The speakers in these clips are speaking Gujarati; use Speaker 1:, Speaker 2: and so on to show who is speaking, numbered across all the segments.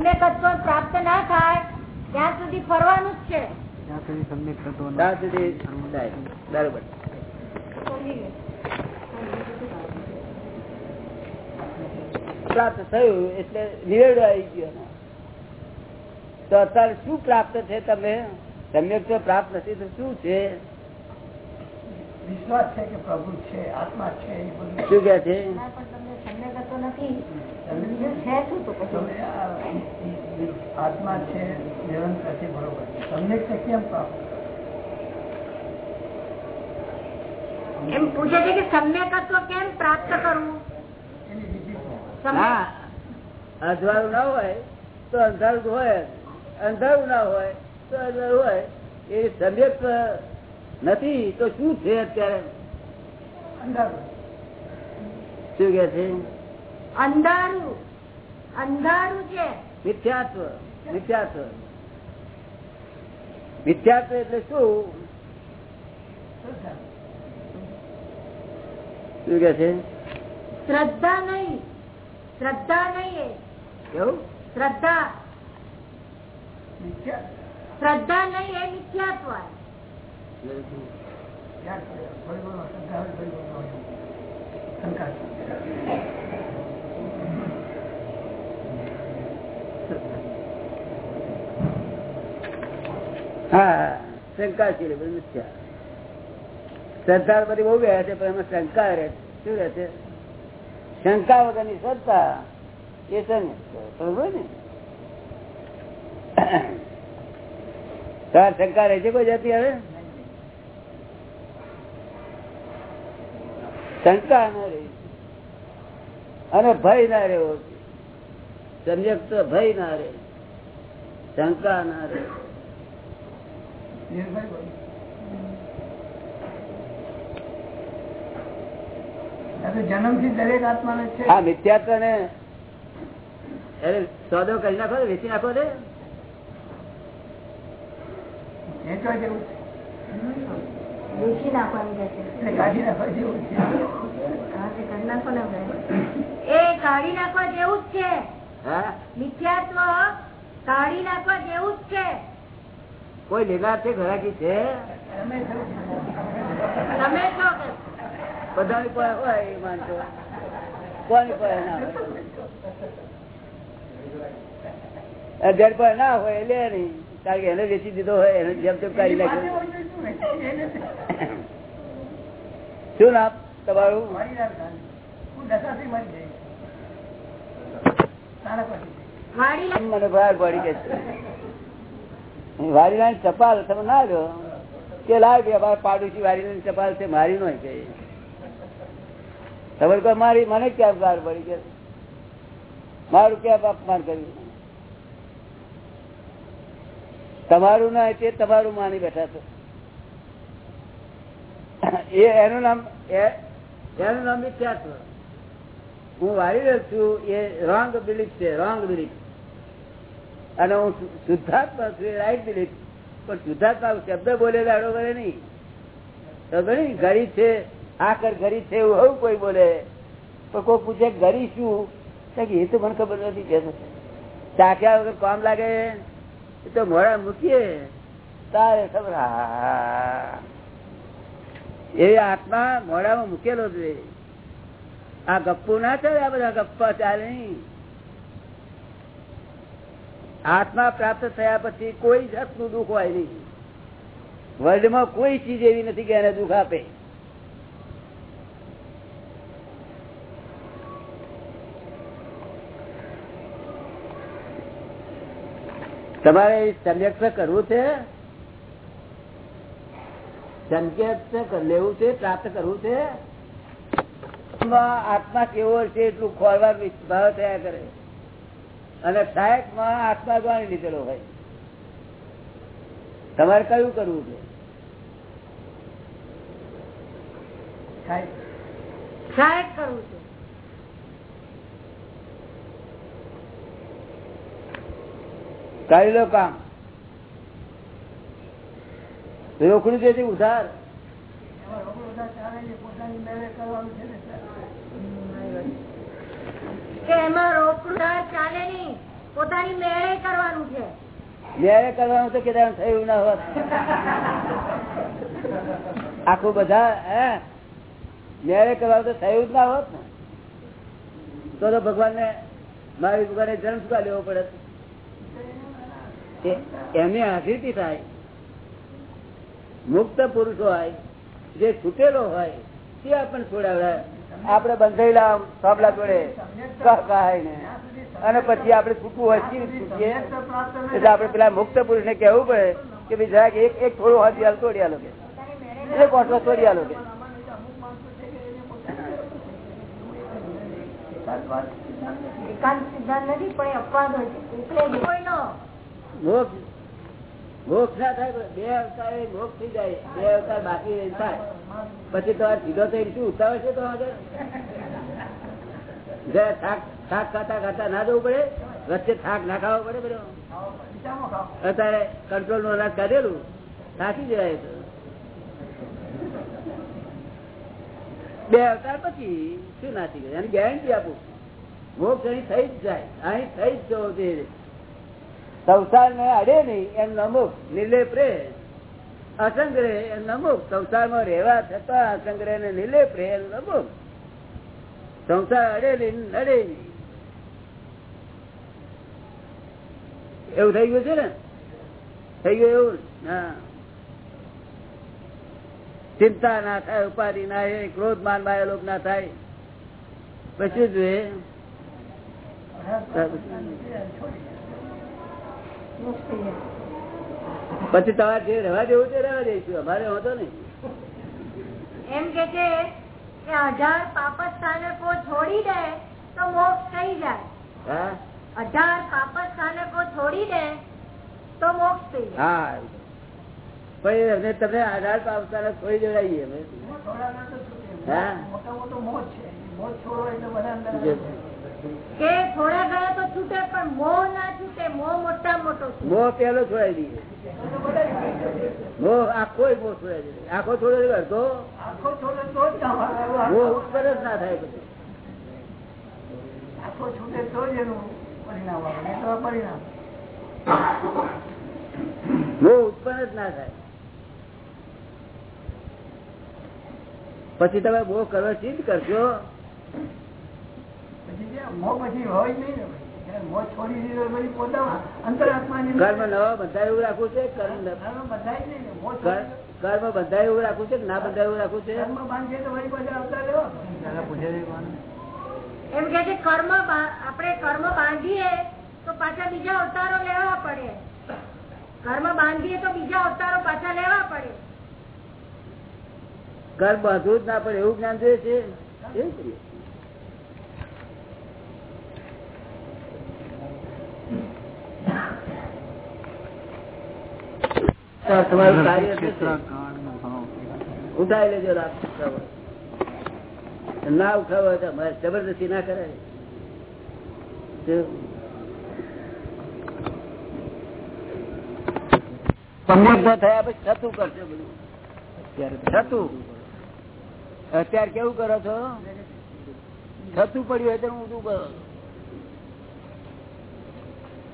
Speaker 1: પ્રાપ્ત ના થાય ત્યાં સુધી ફરવાનું જ છે.
Speaker 2: ત્યાં સુધી સમ્યક તત્વો
Speaker 3: ત્યાં સુધી થાય. પ્રાપ્ત થયું એટલે નિવેડો આવી ગયો તો અત્યારે શું પ્રાપ્ત છે તમે? સમ્યક તો પ્રાપ્ત નથી તો શું છે?
Speaker 4: વિશ્વાસ છે કે પ્રભુ છે આત્મા છે
Speaker 3: શું કે છે?
Speaker 1: નથી.
Speaker 4: આત્મા છે નિરંતર છે બરોબર. સમ્યક છે કેમ પ્રાપ્ત
Speaker 1: એમ પૂછે છે કે સમ્યકત્વ કેમ પ્રાપ્ત કરવું? અંધારું
Speaker 3: ના ના હોય તો અંધારું હોય. અંધારું ના હોય તો અંધારું હોય. એ સમ્યક નથી તો શું છે અત્યારે?
Speaker 4: અંધારું.
Speaker 3: શું કે છે?
Speaker 1: અંધારું. અંધારું છે.
Speaker 3: મિથ્યાત્વ મિથ્યાત્વ. મિથ્યાત્વ એટલે શું?
Speaker 4: શ્રદ્ધા.
Speaker 3: શું કે છે?
Speaker 1: શ્રદ્ધા નહીં. શ્રદ્ધા નહીં એ.
Speaker 3: કેવું
Speaker 1: શ્રદ્ધા. શ્રદ્ધા નહીં એ મિથ્યાત્વ
Speaker 4: યાદ બોલો. શંકા છે.
Speaker 3: હા મિથ્યા શ્રદ્ધા બધી બહુ ગયા છે, પણ એમાં શંકા રહે. શું રહે છે? શંકા વગરની શ્રદ્ધા, એ છે ને? તાર શંકા રહે છે કોઈ જતી હવે? શંકા ના રહી. અને ભય ના રહ્યો સમજક તો ભય ના રહે? શંકા ના રહે.
Speaker 4: જન્મથી દરેક આત્માને છે.
Speaker 3: હા મિથ્યાત્વ ને સોદો કરી નાખો વેચી નાખો.
Speaker 1: વેચી નાખવાનું છે?
Speaker 4: કાઢી નાખવા જેવું છે.
Speaker 1: એ કાઢી નાખવા જેવું જ છે.
Speaker 3: હા?
Speaker 1: મિથ્યાત્વ કાઢી નાખવા જેવું જ છે.
Speaker 3: કોઈ લીલા છે ઘરાકી છે?
Speaker 4: તમે છો.
Speaker 1: તમે છો કે?
Speaker 3: બધાની પાસે હોય એ માનતો કોની પાસે ના હોય? અગિયાર પાસે ના હોય લે નહીં. કારણ કે એને વેચી દીધો હોય એને જેમ તેમ કાઢી નાખ્યો. શું નામ તમારું? મને બહાર પડી કે છે. વારીલાની ચપાલ, તમે ના લો. કે લાવ બે બાર પાડોશી વારીલાની ચપાલ છે, મારી નો કે ખબર કહો, મારી, મને ક્યાં ગાર પડી કે મારું ક્યાં અપમાન કર્યું? તમારું ના તે તમારું માની બેઠા છો. એ, એનું નામ એનું નામ બી ક્યાં હું વારી રહ્યો છું, એ રોંગ બિલીફ છે રોંગ બિલીફ અને હું શુદ્ધાત્મા છું રાઈટ બિલીફ પણ શુદ્ધાત્મા શબ્દ બોલે દાડો કરે નહીં. ઘરી છે આ કર છે, એવું હવે કોઈ બોલે. પણ કોઈ પૂછે ગરી શું? એ તો મને ખબર નથી, કે ચાખ્યા વગર કામ લાગે? એ તો મોડા મૂકીએ. તારે ખબર એ આત્મા મોડામાં મૂકેલો છે. આ ગપ્પુ ના ચાલે, આ બધા ગપ્પા ચાલે નહીં. આત્મા પ્રાપ્ત થયા પછી કોઈ જાતનું દુઃખ હોય નહીં. વર્લ્ડમાં કોઈ ચીજ એવી નથી કે એને દુઃખ આપે. તમારે સમ્યક કરવું છે? સંકેત લેવું છે, પ્રાપ્ત કરવું છે? આત્મા કેવો છે એટલું ખોરવા ભાવ થયા કરે. અને સાહેબમાં આત્મા ગણી લીધેલો હોય. તમારે કયું કરવું છે.
Speaker 1: કરવું છે.
Speaker 3: કરી લો કામ. રોકડું છે ઉધાર.
Speaker 4: પોતાની મેળે કરવાનું છે ને સાહેબ.
Speaker 1: મેળે
Speaker 3: તો આખું બધા, હે? મેરે કરવાનું તો થયું જ ના હોત ને. તો તો ભગવાન ને મારી ભગવાને જન્મ સુધા લેવો પડે? એમની હાજરી થાય. મુક્ત પુરુષો હોય, જે છૂટેલો હોય, તે આપણને છોડાવે આપણે બંધાયેલા સાબલા જોડે અને પછી આપડે છૂટવું હોય છૂટીએ? એટલે આપડે પેલા મુક્ત પુરુષ ને કેવું પડે કે ભાઈ જરાક એક એક થોડું હાથ હાલ તોડી આલો કે. એક ઓટલો તોડી આલો કે.
Speaker 1: એટલે
Speaker 3: મોક્ષ ના થાય બે અવતાર મોક્ષ થઈ જાય. બે અવતાર બાકી થાય. પછી તો આ સીધો થઈ શું ઉતાવળ છે તો આગળ? જરા થાક થાક ખાતા ખાતા ના જવું પડે? વચ્ચે થાક ના પડે બધો? અત્યારે કંટ્રોલનું અનાજ કાઢેલું? થાકી જાય તો. બે અવતાર પછી શું નાસી ગયું એની ગેરંટી આપું. મોક્ષ અહીં થઈ જ જાય. અહીં થઈ જ જવો સંસાર ને અડે નહીં એમ નમુક નિર્લેપ રે અસંગ રે એમ નમુક સંસારમાં રહેવા છતાં અસંગ્રહ ને નિલેપ રહે નમુક સંસાર અડે નડે એવું થઈ ગયું છે ને? થઈ ગયું એવું? હા. ચિંતા ના થાય, ઉપાધિ ના થાય ક્રોધ માન લોક ના થાય. પછી જોઈએ?
Speaker 1: Thank જાય.
Speaker 3: પછી તમારે જે રહેવા જેવું છે રહેવા જઈશું અમારે હોતો નહીં.
Speaker 1: એમ કે છે કે અઢાર પાપત સ્થાનકો છોડી દે તો મોક્ષ થઈ જાય.
Speaker 3: હા?
Speaker 1: અઢાર પાપત સ્થાનકો છોડી દે તો મોક્ષ થઈ જાય.
Speaker 3: હા. પણ એને તમે જોડાઈએ અમે. હા?
Speaker 4: મોટો મોટો મોજ છે. મોજ છોડો એટલે બધા અંદર
Speaker 1: કે થોડા ઘણા તો છૂટે પણ મોહ ના છૂટે મોહ મોટા મોટો
Speaker 3: મોહ પેલો છોડાઈ દઈએ આખો મોહ છોડાઈ દઈએ આખો છોડે એટલે
Speaker 4: આખો છોડે તો જ
Speaker 3: ના થાય પછી.
Speaker 4: આખો છૂટે તો જ એનું પરિણામ આવે પરિણામ
Speaker 3: મોહ ઉત્પન્ન જ ના થાય. પછી તમે બહુ કરવા ચીજ કરશો કર્મ બંધાય એવું રાખવું છે કર્મ ન-
Speaker 4: બધાય
Speaker 3: કર્મ એવું રાખવું છે કે ના બંધાય એવું રાખવું છે?
Speaker 4: ધર્મ બાંધીએ તો વળી પાછા આવતા લેવા.
Speaker 1: એમ કે કર્મ આપણે કર્મ બાંધીએ તો પાછા બીજા અવતારો લેવા પડે. કર્મ બાંધીએ તો બીજા અવતારો પાછા લેવા પડે.
Speaker 3: ઘર બાંધવું જ ના પડે એવું જ્ઞાન જોઈએ છે? એવું કરીએ તમારું કાર્ય ઉઠાવી લેજો ના ઉઠાવો તો અમારે જબરદસ્તી ના કરાય. શું? થયા પછી થતું કરશે બધું. થતું અત્યારે કેવું કરો છો? છતું પડ્યું હોય તો ઊંધું કરો?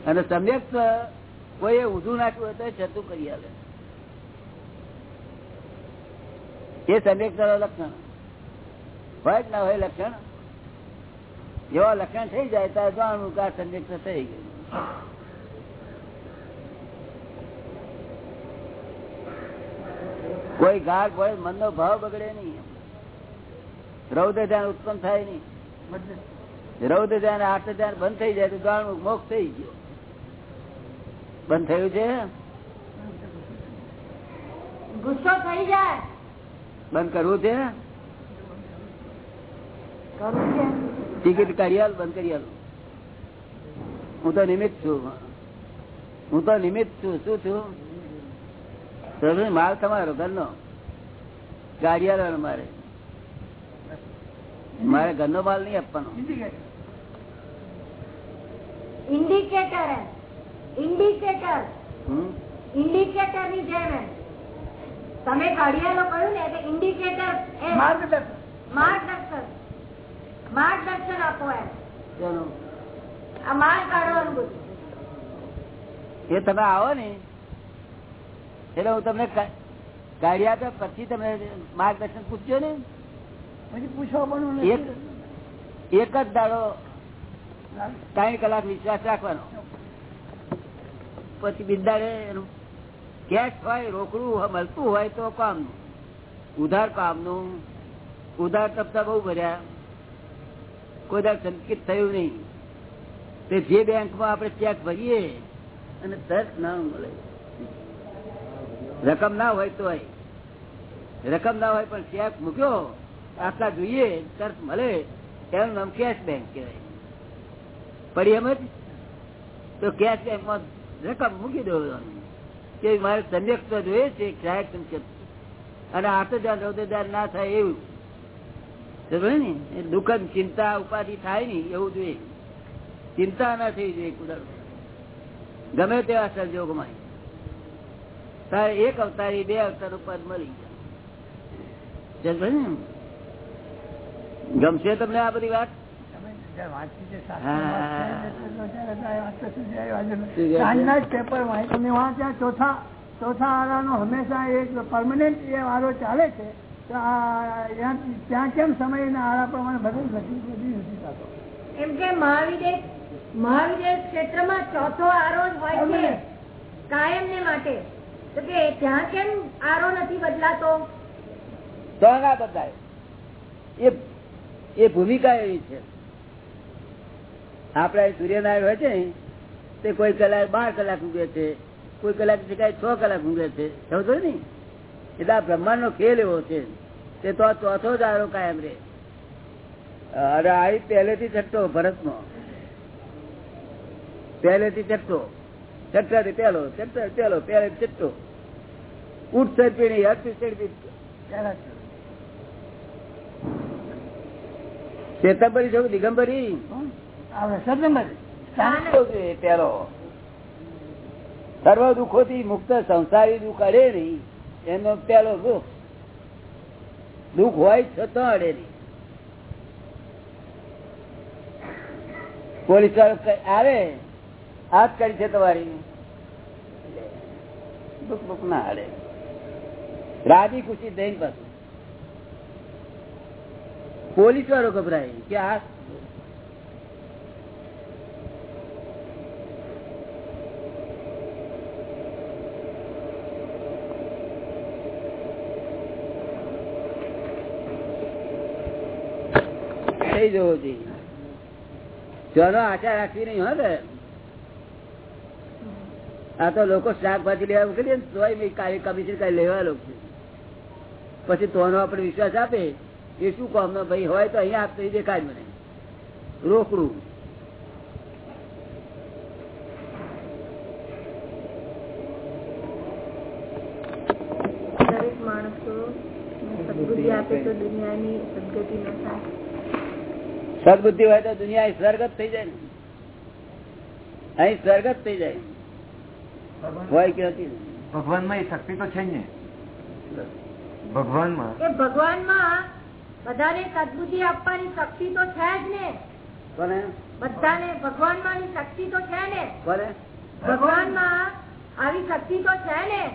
Speaker 3: અને સમ્યક કોઈએ ઊંધું નાખ્યું હોય તો છતું કરી આવે એ સમ્યક લક્ષણ. હોય જ ના હોય લક્ષણ જેવા લક્ષણ થઈ જાય ત્યારે જાણવું કે આ સમ્યક થઈ ગયું. કોઈ ગાઢ હોય, મનનો ભાવ બગડે નહીં. રૌદ્ર ધ્યાન ઉત્પન્ન થાય નહીં. રૌદ્ર ધ્યાન આર્થ ધ્યાન બંધ થઈ જાય તો જાણવું મોક્ષ થઈ ગયો. બંધ થયું છે?
Speaker 1: ગુસ્સો થઈ જાય.
Speaker 3: બંધ કરવું છે? ટિકિટ કરી બંધ કરી હું તો નિમિત્ત છું. હું તો નિમિત્ત છું. શું છું? માલ તમારો ઘરનો. ગાડી આલવાનો મારે. મારે ઘરનો માલ નહીં આપવાનો.
Speaker 1: ઇન્ડિકેટર ઇન્ડિકેટર ઇન્ડિકેટરની જેમ. તમે ઘડિયાળો કહ્યું ને એટલે ઇન્ડિકેટર
Speaker 4: માર્ગદર્શન.
Speaker 1: માર્ગદર્શન. માર્ગદર્શન આપો એમ. આ માલ કાઢવાનું બધું.
Speaker 3: એ તમે આવો ને એટલે હું તમને કા- કાઢી પછી તમે માર્ગદર્શન પૂછજો ને.
Speaker 4: પછી પૂછવા પણ
Speaker 3: એક એક જ દાડો ત્રણ કલાક વિશ્વાસ રાખવાનો. પછી બિદાડે એનું કેશ હોય, રોકડું મળતું હોય તો કામનું ઉધાર કામનું. ઉધાર તપતા બહુ ભર્યા. કોઈ દર સંકેત થયું નહીં. તે જે બેંકમાં આપણે ચેક ભરીએ અને તરત ના મળે. રકમ ના હોય તો રકમ ના હોય પણ ચેક મૂક્યો, આટલા જોઈએ, તરત મળે. એનું નામ કેશ બેંક કહેવાય. પડી એમ જ? તો કેશ બેંકમાં રકમ મૂકી દેવાની. કે મારે સમ્યક તો જોઈએ છે ગ્રાહક સંકેત. અને આઠ હજાર ના થાય એવું. ને દુઃખદ ચિંતા ઉપાધિ થાય ને, એવું જોઈએ. ચિંતા ના થઈ જોઈએ કુદર ગમે તેવા સંજોગમાં તારે એક અવતારી બે અવતાર ઉપર મળી જાય. ગમશે તમને આ બધી વાત?
Speaker 4: ચોથા ચોથા આરાનો હંમેશા એક પરમનન્ટ એ વારો ચાલે છે ત્યાં ત્યાં કેમ સમયના આરા પ્રમાણે બધું નથી થતો
Speaker 1: એમ કે મહાવિદેશ મહાવિદેશ ક્ષેત્રમાં ચોથો આરો હોય છે કાયમ ને માટે. તો કે ત્યાં કેમ આરો નથી બદલાતો?
Speaker 3: તો ના બદલાય. એ એ ભૂમિકા એવી છે. આપડે સૂર્યનારાયણ હોય છે ને, તે કોઈ કલાક બાર કલાક ઊંઘે છે, કોઈ કલાક શીખાય છ કલાક ઊંઘે છે. સમજો ને? એટલે આ બ્રહ્માંડ નો ખેલ એવો છે. તે તો ચોથો જ આરો કાયમ રે અરે આવી પહેલેથી છઠ્ઠો ભરત નો પહેલેથી છઠ્ઠો. છઠ્ઠા પેલો છઠ્ઠા પેલો પહેલે છઠ્ઠો. ઉઠ સરપીણી હટ ચડપી ચેતંબરી છો, દિગંબરી? સર્વ દુઃખો થી મુક્ત સંસારી દુઃખ અડે નહીં એનો પેલો દુઃખ દુઃખ હોય છતાં અડે નહીં પોલીસ વાળો આવે? હાથ કરી છે તમારી? દુઃખ દુઃખ ના અડે. રાજી ખુશી દઈને પાછું. પોલીસ વાળો ગભરાય કે આ થઈ જવો જોઈએ આશા રાખવી નહીં હવે આ તો લોકો શાકભાજી લેવા મોકલીએ ને, તોય કાલે કમિશન કઈ લેવા લોકો પછી તોનો આપણે વિશ્વાસ આપે, એ શું કામ? ભાઈ હોય તો અહીંયા આપતો દેખાય મને. રોકડું.
Speaker 1: માણસો સદબુદ્ધિ આપે તો દુનિયાની સદગતિ ન થાય.
Speaker 3: સદબુદ્ધિ હોય તો દુનિયા અહીં સ્વર્ગત થઈ જાય ને. અહીં સ્વર્ગત થઈ જાય. હોય કે હતી ને?
Speaker 2: ભગવાનમાં એ શક્તિ તો છે ને. ને ભગવાનમાં.
Speaker 1: ભગવાનમાં બધાને સદબુદ્ધિ આપવાની શક્તિ તો છે જ ને.
Speaker 3: કોને?
Speaker 1: બધાને ભગવાનમાં શક્તિ તો છે ને.
Speaker 3: કોને?
Speaker 1: ભગવાનમાં આવી શક્તિ તો છે ને.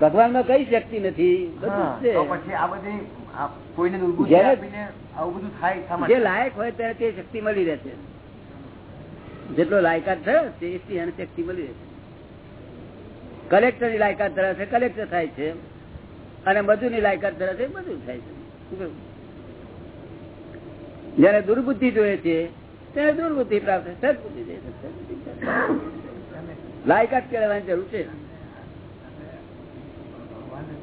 Speaker 3: ભગવાનમાં કઈ શક્તિ નથી? બધું
Speaker 2: હા,
Speaker 3: જ
Speaker 2: તો
Speaker 3: છે
Speaker 2: પછી આ બધી
Speaker 3: જે લાયક હોય ત્યારે તે શક્તિ મળી રહે જેટલો લાયકાત થયો તે એને શક્તિ મળી રહેશે કલેક્ટરની લાયકાત ધરાવે કલેક્ટર થાય છે અને બધું ની લાયકાત ધરાવે બધું થાય છે. જયારે દુર્બુદ્ધિ જોઈએ છે ત્યારે દુર્બુદ્ધિ પ્રાપ્ત સદબુદ્ધિ. લાયકાત કેળવવાની જરૂર છે.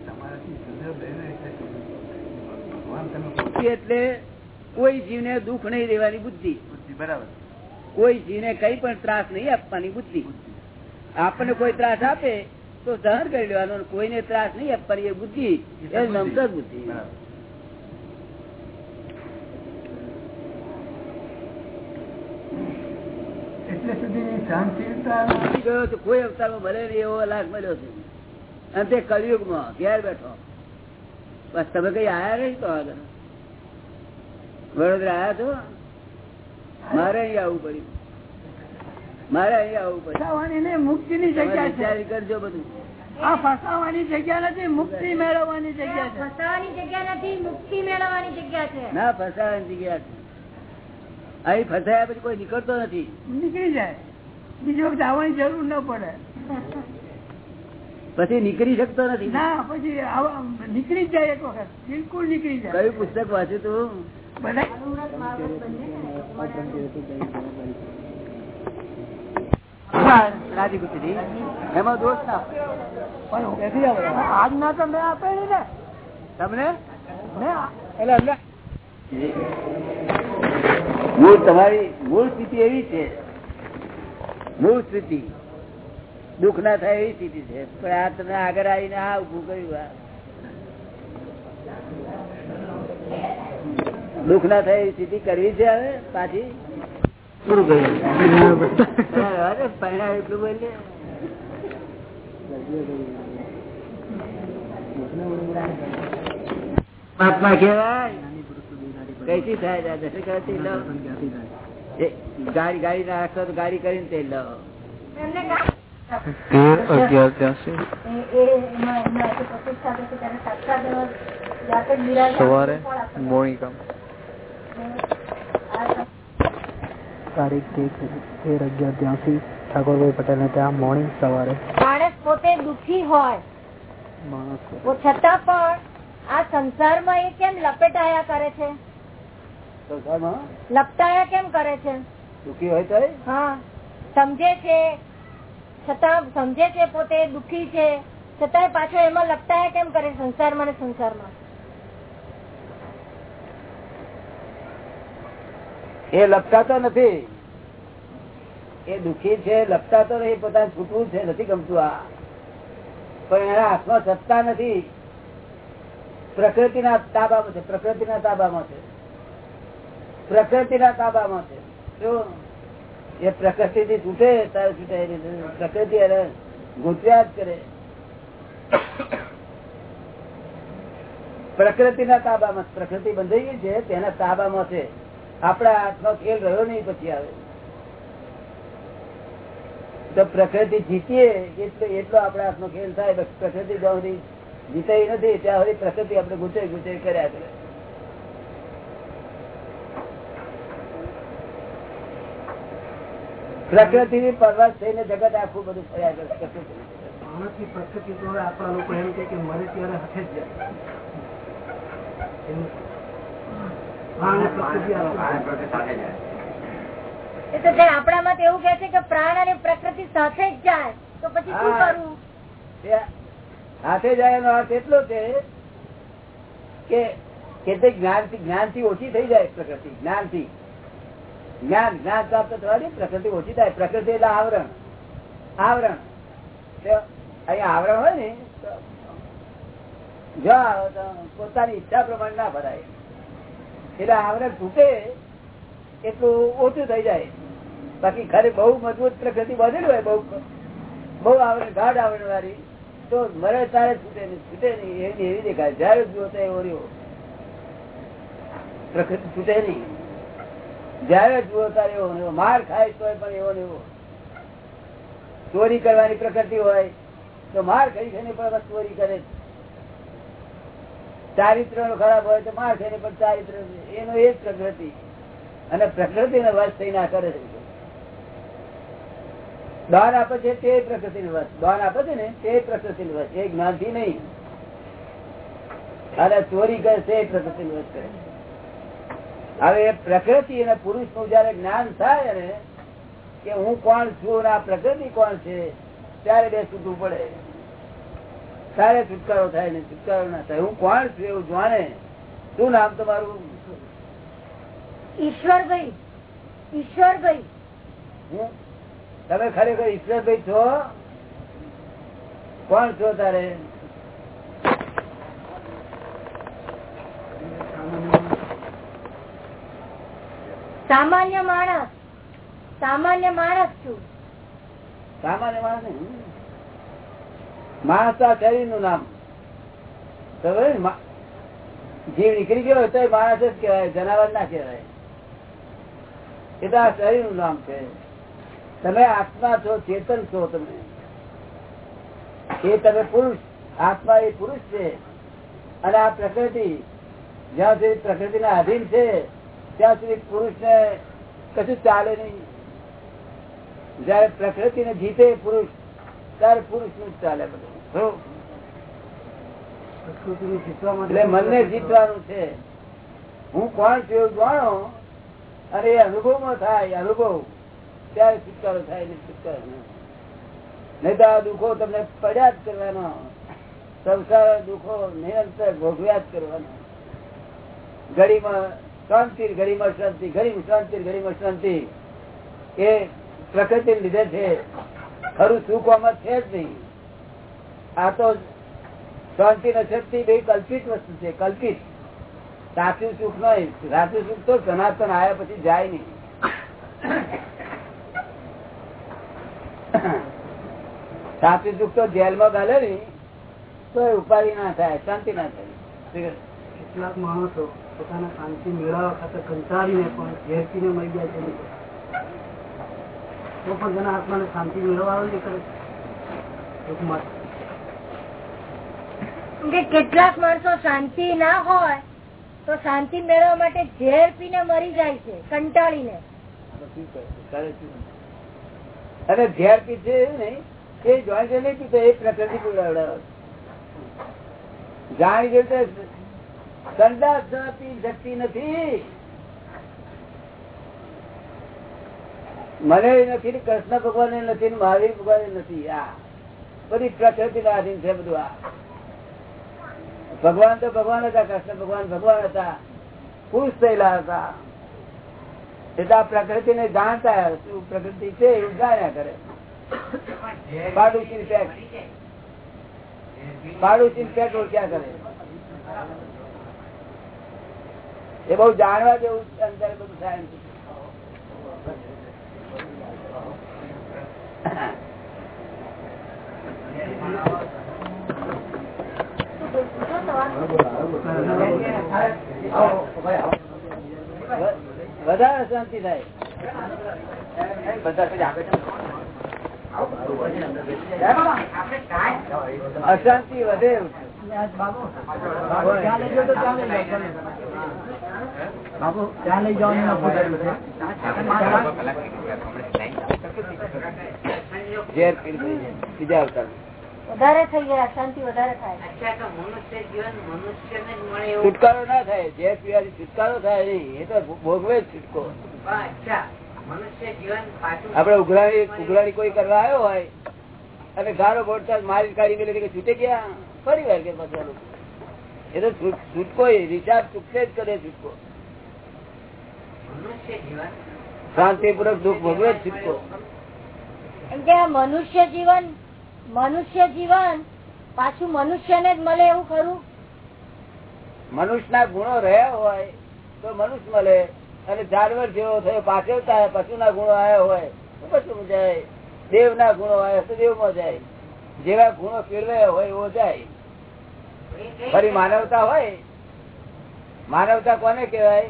Speaker 4: તમારાથી જુદો લઈને એટલે ભગવાન તમે
Speaker 3: બુદ્ધિ એટલે કોઈ જીવને દુઃખ નહીં દેવાની બુદ્ધિ.
Speaker 2: બુદ્ધિ બરાબર.
Speaker 3: કોઈ જીવને કઈ પણ ત્રાસ નહીં આપવાની બુદ્ધિ. આપણને કોઈ ત્રાસ આપે તો સહન કરી લેવાનો કોઈને ત્રાસ નહીં આપવાની એ બુદ્ધિ. એ નમસદ બુદ્ધિ. કોઈ અવતારમાં ભલે એવો લાખ મળ્યો છે. અને તે કલયુગમાં ઘેર બેઠો. બસ તમે કઈ આયા નહીં તો આગળ? વડોદરા આયા છો? મારે અહીં આવવું પડ્યું. મારે અહીં આવવું
Speaker 4: પડ્યું. ને મુક્તિ ની જગ્યા
Speaker 3: કરજો બધું.
Speaker 4: આ ફસાવાની જગ્યા નથી મુક્તિ મેળવવાની જગ્યા છે.
Speaker 1: ફસાવાની જગ્યા નથી મુક્તિ મેળવવાની જગ્યા છે.
Speaker 3: ના ફસાવાની જગ્યા છે. અહીં ફસાયા પછી કોઈ નીકળતો નથી.
Speaker 4: નીકળી જાય. બીજો વખત આવવાની જરૂર ન પડે.
Speaker 3: પછી નીકળી શકતો નથી.
Speaker 4: ના પછી નીકળી જ જાય એક વખત. બિલકુલ નીકળી જાય.
Speaker 3: કયું પુસ્તક વાંચ્યું તું? એમાં દોષ ના.
Speaker 4: આજ ના તો મેં આપેલી ને.
Speaker 3: તમને?
Speaker 4: મેં એટલે
Speaker 3: મૂળ તમારી મૂળ સ્થિતિ એવી છે. મૂળ સ્થિતિ. દુઃખ ના થાય એવી સ્થિતિ છે. પણ આ તમે આગળ આવીને આ ઉભું કર્યું આ. દુઃખ ના થાય એવી સ્થિતિ કરવી છે હવે પાછી? પૂરું કર્યું. અરે એટલું બોલે મહાત્મા કેવાય કઈથી થાય? દાદા લો? ગાડી ગાડી ના રાખતો ગાડી કરીને તે લો.
Speaker 1: એમને કા-
Speaker 5: તેર અગિયાર ત્યાંસી સવારે. તારીખ તેર અગિયાર ત્યાંસી ઠાકોરભાઈ પટેલ ત્યાં મોર્નિંગ સવારે.
Speaker 1: માણસ પોતે દુખી હોય.
Speaker 5: માણસ
Speaker 1: છતાં પણ આ સંસારમાં એ કેમ લપેટાયા કરે છે?
Speaker 3: સંસારમાં?
Speaker 1: લપટાયા કેમ કરે છે?
Speaker 3: દુઃખી હોય તો
Speaker 1: હા સમજે છે છતાં સમજે છે પોતે, દુખી છે. છતાંય પાછો એમાં લગતા કેમ કરે સંસારમાં ને સંસારમાં?
Speaker 3: એ લપટાતો નથી. એ દુઃખી છે લપટાતો નથી, પોતાને છૂટવું છે, નથી ગમતું આ. પણ એના હાથમાં સત્તા નથી. પ્રકૃતિના તાબામાં છે, પ્રકૃતિના તાબામાં છે. પ્રકૃતિના તાબામાં છે. શું એ પ્રકૃતિ થી છૂટે તારે છૂટે પ્રકૃતિ એને ગોત્યા જ કરે. પ્રકૃતિના તાબામાં પ્રકૃતિ બંધાઈ ગઈ છે, તેના તાબામાં છે. આપણા હાથમાં ખેલ રહ્યો નહીં પછી આવે. તો પ્રકૃતિ જીતીએ એટલો એટલો આપણા હાથનો ખેલ થાય પ્રકૃતિ જ્યાં જીતાઈ નથી, ત્યાં સુધી પ્રકૃતિ આપણે ગુચે ગુચે કર્યા કરે. પ્રકૃતિ ની પરવાસ થઈને જગત આખું બધું ફર્યા કરે પ્રકૃતિ
Speaker 4: પ્રકૃતિ તો આપણા લોકો એમ કે મરે ત્યારે હથે જ જાય.
Speaker 1: એ તો આપણામાં તો એવું કે છે કે પ્રાણ અને પ્રકૃતિ સાથે જ જાય તો પછી શું. કરવું
Speaker 3: સાથે જાય એનો અર્થ એટલો છે કે કેટલીક જ્ઞાનથી જ્ઞાનથી ઓછી થઈ જાય પ્રકૃતિ જ્ઞાનથી. જ્ઞાન જ્ઞાન પ્રાપ્ત થવાની પ્રકૃતિ ઓછી થાય. પ્રકૃતિ એટલે આવરણ. આવરણ. અહીંયા આવરણ હોય ને જો પોતાની ઈચ્છા પ્રમાણે ના ભરાય. એટલે આવરણ તૂટે, એટલું ઓછું થઈ જાય. બાકી ખરે બહુ મજબૂત પ્રકૃતિ બધેલી હોય, બહુ બહુ આવરણ, ગાઢ આવરણ વાળી, તો મરે તારે છૂટે નહીં છૂટે નહીં. એવી એવી દેખાય. જયારે જુઓ તો એવો પ્રકૃતિ છૂટે નહીં. જયારે જુઓ ત્યારે એવો એવો માર ખાય તો પણ એવો ને ચોરી કરવાની પ્રકૃતિ હોય તો માર ખાઈ ખાઈને પણ ચોરી કરે. ચારિત્ર ખરાબ હોય તો માર ખાઈને પણ ચારિત્ર એનો એ જ પ્રકૃતિ. અને પ્રકૃતિ ને વશ થઈ ના કરે છે. દાન આપે છે તે પ્રકૃતિ ને વશ. દાન આપે છે ને તે પ્રકૃતિ ને વશ. એ જ્ઞાન નહીં. અને ચોરી કરે તે પ્રકૃતિ ને વશ કરે હવે પ્રકૃતિ અને પુરુષનું જયારે જ્ઞાન થાય ને કે હું કોણ છું આ પ્રકૃતિ કોણ છે ત્યારે બે છૂટવું પડે. ત્યારે છુટકારો થાય ને છુટકારો ના થાય. હું કોણ છું એવું જાણે. શું નામ તમારું?
Speaker 1: ઈશ્વરભાઈ. ઈશ્વરભાઈ.
Speaker 3: હું? તમે ખરેખર ઈશ્વરભાઈ છો? કોણ છો તારે?
Speaker 1: સામાન્ય માણસ સામાન્ય માણસ છું.
Speaker 3: સામાન્ય માણસ. માણસ શરીરનું નામ. જીવ નીકળી ગયો તો માણસ જ કેવાય જનાવર ના કહેવાય. એ તો આ શરીરનું નામ છે. તમે આત્મા છો, ચેતન છો તમે. એ તમે પુરુષ, આત્મા એ પુરુષ છે. અને આ પ્રકૃતિ, જ્યાં સુધી પ્રકૃતિ ના આધીન છે ત્યાં સુધી પુરુષ ને કશું ચાલે નહીં. જયારે પ્રકૃતિ ને જીતે પુરુષ ત્યારે પુરુષનું જ ચાલે બધું. એટલે મનને જીતવાનું છે. હું કોણ છું એવું જાણો અને એ અનુભવમાં થાય અનુભવ. ત્યારે છુટકારો થાય ને છુટકારો નહીં. તો આ દુઃખો તમને પડ્યા જ કરવાનો. સંસાર દુઃખો નિરંતર ભોગવ્યા જ કરવાનો. ઘડીમાં શાંતિ ઘડીમાં શાંતિ ઘડીમાં શાંતિ ઘડીમાં શાંતિ. એ પ્રકૃતિ લીધે છે. ખરું સુખ છે જ નહીં. આ તો શાંતિ ને શક્તિ બે કલ્પિત વસ્તુ છે, કલ્પિત. સાચું સુખ નહીં, સાચું સુખ તો સનાતન આવ્યા પછી જાય નહીં. સાચું સુખ તો જેલમાં ગાલે નહીં, તો ઉપાધિ ના થાય, શાંતિ ના થાય.
Speaker 4: કેટલાક માણસો પોતાના શાંતિ મેળવવા ખાતર કંટાળીને પણ ઝેર પીને મરી જાય છે તો પણ જેના આત્માને શાંતિ મેળવવા આવે છે કરે છે. ટૂંકમાં
Speaker 1: કેટલાક માણસો શાંતિ ના હોય તો શાંતિ મેળવવા માટે ઝેર પીને મરી જાય છે કંટાળીને.
Speaker 3: અરે ઝેર પીધે નહીં એ જોઈ નહીં પીતો એ પ્રકૃતિ પીવડાવડાવે. જાણી જોઈએ સંદાસ જણાતી શક્તિ નથી. મને નથી કૃષ્ણ ભગવાન નથી મહાવીર ભગવાન નથી. આ બધી પ્રકૃતિ ના આધીન છે બધું આ. ભગવાન તો ભગવાન હતા, કૃષ્ણ ભગવાન ભગવાન હતા. ખુશ થયેલા હતા. એટલે આ પ્રકૃતિ ને જાણતા શું પ્રકૃતિ છે એવું જાણ્યા કરે. પાડોશી પેટ. પાડોશી પેટ ઓળખ્યા કરે. એ બહુ જાણવા જેવું અંદર બધું સાયન્સ વધારે શાંતિ થાય. અશાંતિ વધે છે.
Speaker 4: ત્યાં લઈ જવાનું.
Speaker 3: બીજા અવતાર
Speaker 1: વધારે થઈ ગયા, શાંતિ વધારે
Speaker 3: છુટકારો ના થાય જે પીવાથી છુટકારો થાય નહીં, એ તો ભોગવે છૂટકો આપડે ઉઘરાણી ઉઘરાણી કોઈ કરવા આવ્યો હોય, અને ગાળો બોલતા મારી કાઢી મેળવી છૂટે ગયા ફરી વાર કે પાછા એ તો છૂટકો રિચાર્જ ચૂકશે જ કરે છૂટકો.
Speaker 6: મનુષ્ય જીવન?
Speaker 3: શાંતિપૂર્વક દુઃખ ભોગવે છૂટકો.
Speaker 1: મનુષ્ય જીવન મનુષ્ય જીવન પાછું મનુષ્યને જ મળે એવું ખરું?
Speaker 3: મનુષ્યના ગુણો રહ્યા હોય તો મનુષ્ય મળે. અને જાનવર જેવો થયો પાછળતા પશુના ગુણો આવ્યા હોય તો પશુ જાય. દેવના ગુણો આવ્યા તો દેવમાં જાય. જેવા ગુણો કેળવાયા હોય એવો જાય. ફરી માનવતા હોય? માનવતા કોને કેવાય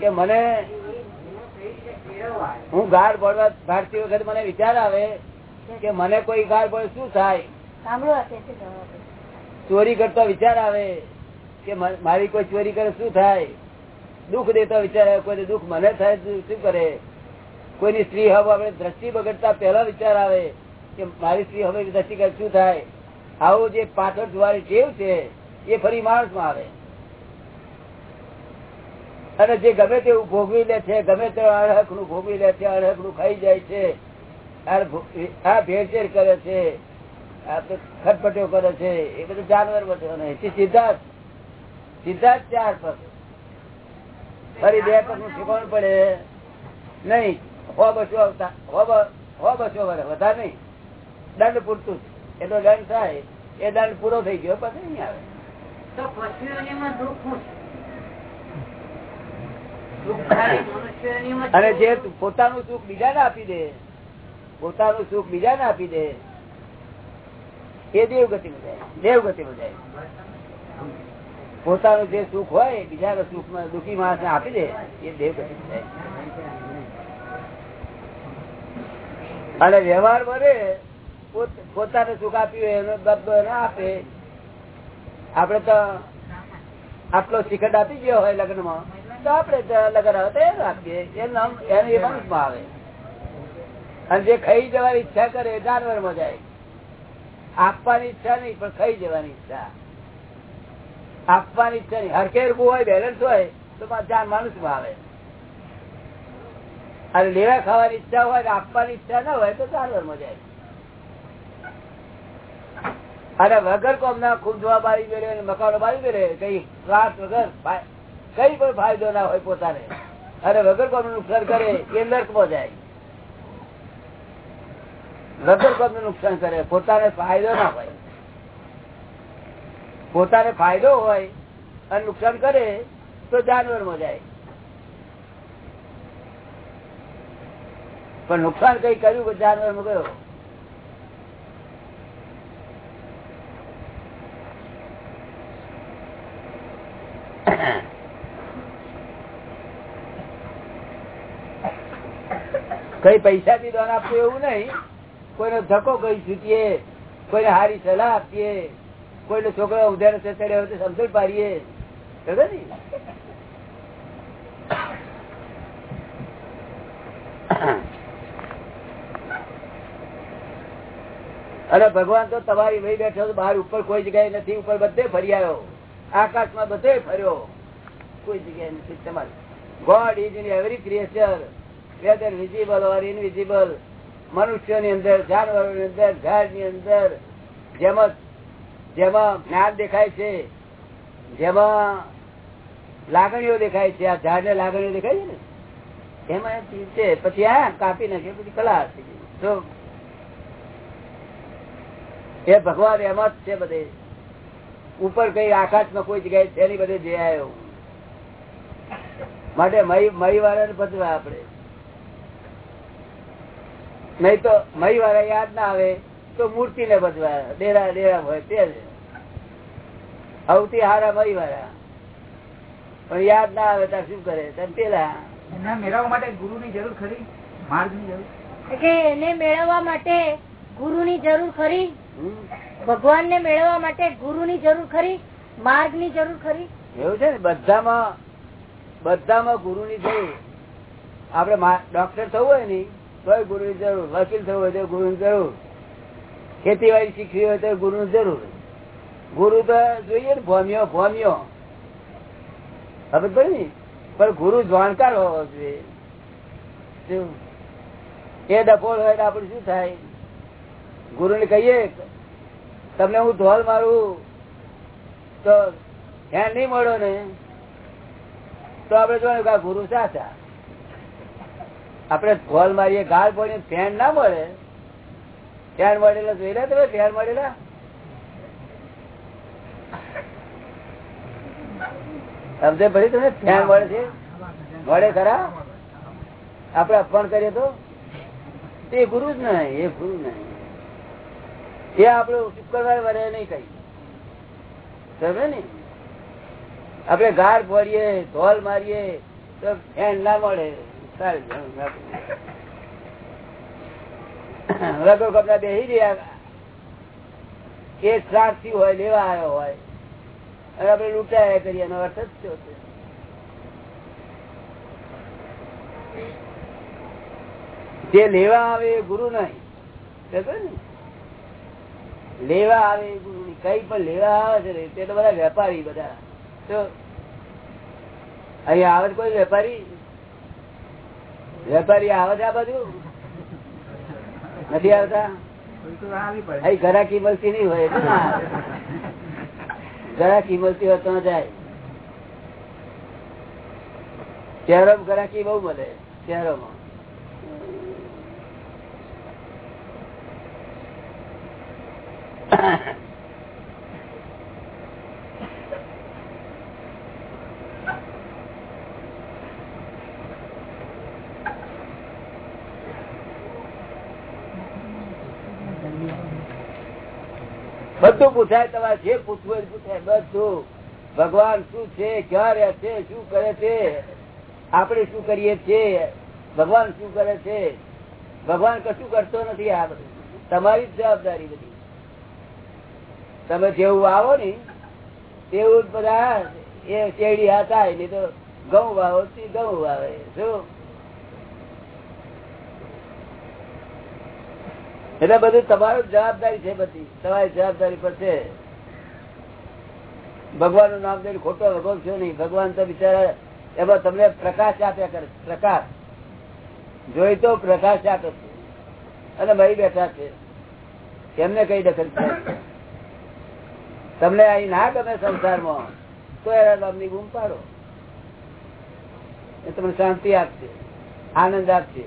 Speaker 3: કે મને હું ગાઢ બોલવા ભારતી વખત મને વિચાર આવે કે મને કોઈ ગાઢ બોલે શું થાય. ચોરી કરતો વિચાર આવે કે મારી કોઈ ચોરી કરે શું થાય? દુઃખ દેતો વિચાર આવે કોઈ દુઃખ મને થાય શું કરે? કોઈની સ્ત્રી હવે આપણે દ્રષ્ટિ બગડતા પહેલા વિચાર આવે કે મારી સ્ત્રી હવે દ્રષ્ટિ કરે શું થાય? આવું જે પાછળ જોવાની ટેવ છે, એ ફરી માણસમાં આવે. અને જે ગમે તેવું ભોગવી લે છે, ગમે તે અણહકનું ભોગવી લે છે અણહકનું ખાઈ જાય છે, આ ભેળસેળ કરે છે આપડે ખટપટ્યો કરે છે, એ બધું જાનવર બધો નહીં સિદ્ધાર્થ સીધા ચાર પગ ફરી બે પગનું ઠેકાણું પડે. નહીં, હો બસો આવતા, હો બસો વધારે નહીં. દંડ પૂરતું. એટલો દંડ થાય. એ દંડ પૂરો થઈ ગયો પછી નહીં આવે.
Speaker 6: તો પશુઓનીમાં દુઃખ
Speaker 3: અને જે પોતાનું સુખ બીજાને આપી દે પોતાનું સુખ બીજાને આપી દે એ દેવગતિ જાય દેવગતિ જાય. પોતાનું જે સુખ હોય બીજા સુખ દુઃખી માણસ આપી દે એ દેવગતિ જાય. અને વ્યવહાર પોત- પોતાને સુખ આપ્યું એનો બદલો એને આપે. આપડે તો આટલો શિખંડ આપી ગયો હોય લગ્નમાં, તો આપડે લગ્ન આવે તો એને એ વંશમાં આવે. અને જે ખાઈ જવાની ઈચ્છા કરે જાનવરમાં જાય. આપવાની ઈચ્છા નહીં, પણ ખાઈ જવાની ઈચ્છા. આપવાની ઈચ્છા નહીં. હરખેર હરખું હોય, બેલેન્સ હોય, તો મા- જાન માણસમાં આવે. અને લેવા ખાવાની ઈચ્છા હોય ને આપવાની ઈચ્છા ના હોય, તો જાનવરમાં જાય. અને વગર કોમ ના ખૂંદવા બારી મેળે અને મકાનો બારી મેળે કઈ રાત વગર કઈ પણ ફાયદો ના હોય પોતાને. અને વગર કોમ નુકસાન કરે, એ નર્ક જાય. વગર કોમ નુકસાન કરે, પોતાને ફાયદો ના હોય. પોતાને ફાયદો હોય અને નુકસાન કરે, તો જાનવરમાં જાય. પણ નુકસાન કઈ કર્યું કે જાનવરમાં ગયો? કઈ પૈસા થી દાન આપવું એવું નહીં. કોઈનો ધક્કો કઈ છૂટીએ, કોઈને સારી સલાહ આપીએ, કોઈને છોકરો ઉધાર ચડ્યો હોય સમજણ પાડીએ. અરે ભગવાન તો તમારી વહી બેઠો બહાર ઉપર કોઈ જગ્યાએ નથી, ઉપર બધે ફરી આવ્યો. આકાશમાં બધે ફર્યો. કોઈ જગ્યાએ નથી તમારે. God is in every creature whether visible or invisible મનુષ્યની અંદર, જાનવરોની અંદર, ઝાડની અંદર. જેમાં જેમાં જ્ઞાન દેખાય છે, જેમાં લાગણીઓ દેખાય છે. આ ઝાડને લાગણીઓ દેખાય છે ને? એમાં છે. પછી આ કાપી નાખે, પછી કલા. તો એ ભગવાન એમાં જ છે બધે. ઉપર કઈ આકાશમાં કોઈ જગ્યાએ છે નહીં બધે જઈ આવ્યો માટે મહી મય વાળાને ભજવા આપડે નહીં તો મહી વાળા યાદ ના આવે તો મૂર્તિ ને ભજવા ડેરા ડેરા હોય તે સૌથી હારા મહી વાળા પણ યાદ ના આવે ત્યાં શું કરે? તો પેલા.
Speaker 2: એમના મેળવવા માટે ગુરુ ની જરૂર ખરી? માર્ગની જરૂર.
Speaker 1: એટલે એને મેળવવા માટે ગુરુની જરૂર ખરી? ભગવાન ને મેળવવા માટે ગુરુની જરૂર ખરી માર્ગની જરૂર ખરી?
Speaker 3: એવું છે ને, બધામાં બધામાં ગુરુ ની જરૂર આપડે ડોક્ટર થવું હોય ને તો ગુરુ ની જરૂર. વકીલ થવું હોય તો ગુરુ ની જરૂર. ખેતીવાડી શીખવી હોય તો ગુરુ ની જરૂર. ગુરુ તો જોઈએ ને, ભોમ્યો ભોમ્યો. હવે ને? પણ ગુરુ જાણકાર હોવો જોઈએ? એ ડફોળ હોય તો આપડે શું થાય? ગુરુ ને કહીએ, તમને હું ધોલ મારું, તો ધ્યાન નહીં મળો ને, તો આપડે જોવાનું કે ગુરુ સાચા આપડે ધોલ મારીએ, ગાળ પડીને ફેન ના મળે. ફેન મળેલા જોયેલા તમે ફેન મળેલા? સમજે ભરી તમે? ફેન મળે છે? મળે ખરા? આપડે અપમાન કરીએ તો? એ ગુરુ જ નહીં, એ ગુરુ નહીં. એ આપડે શુક્રવાર વરે નહીં કઈ. સમજે ને? આપડે ગાઢ ભરીએ ધોલ મારીએ, તો ફેન ના મળે. રગો કપડા બેસી રહ્યા એ સાક્ષી હોય, લેવા આવ્યો હોય. અને આપડે લૂંટાયા કરીએ, એનો અર્થ જ થયો જે લેવા આવે એ ગુરુ નહીં. ને? લેવા આવે કઈ પણ લેવા આવે છે તે તો બધા વેપારી બધા. તો અહીંયા આવે કોઈ વેપારી? વેપારી આવે છે આ બાજુ? નથી આવતા? અહીં ઘરાકી નહીં નહીં હોય ઘરા મળતી હોય તો જાય. શહેરોમાં ઘરાકી બહુ મળે શહેરોમાં બધું પૂછાય તમારે, જે પૂછવું એ પૂછાય, બધું. ભગવાન શું છે, ક્યાં રહે છે, શું કરે છે? આપણે શું કરીએ છીએ? ભગવાન શું કરે છે? ભગવાન કશું કરતો નથી આ બધું. તમારી જ જવાબદારી બધી. તમે જેવું આવો ને, તેવું બધા એ શેરડી હા થાય નહીં તો ઘઉં વાવો ઘઉં વાવે. શું? એટલે બધું તમારું જવાબદારી છે બધી. તમારી જવાબદારી પર છે. ભગવાનનું નામ દઈને ખોટો છો નહીં. ભગવાન તો બિચારા એમાં તમને પ્રકાશ આપ્યા કરે. પ્રકાશ. જોઈ તો પ્રકાશ આપે છે. અને ભાઈ બેઠા છે. એમને કઈ દખલ છે તમને અહીં ના ગમે સંસારમાં, તો એના નામની બૂમ પાડો. એ તમને શાંતિ આપશે આનંદ આપશે